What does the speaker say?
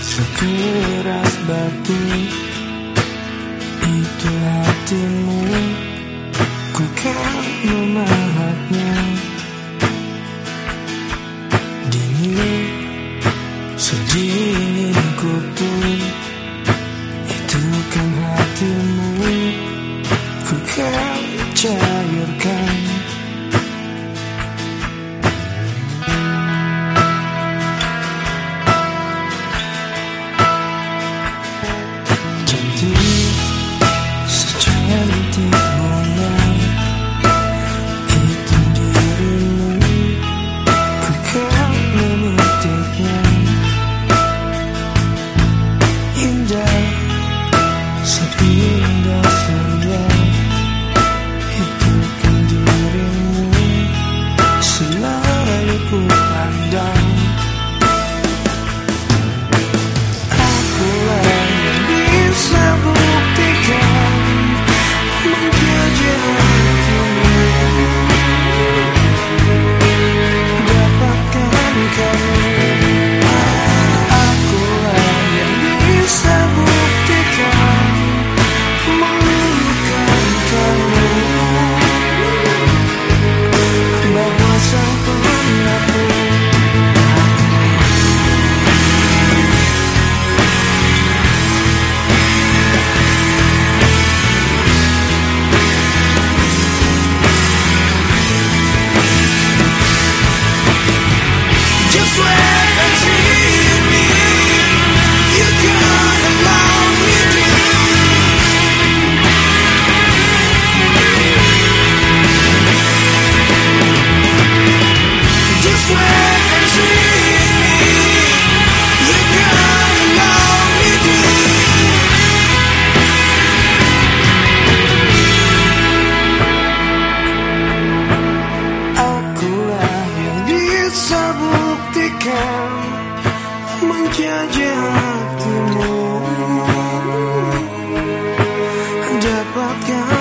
sekeras batu. Itu hatimu. Ku kan memahatnya Dingin Sedingin kutu Itu kan hatimu. Ku kan cairkan about God.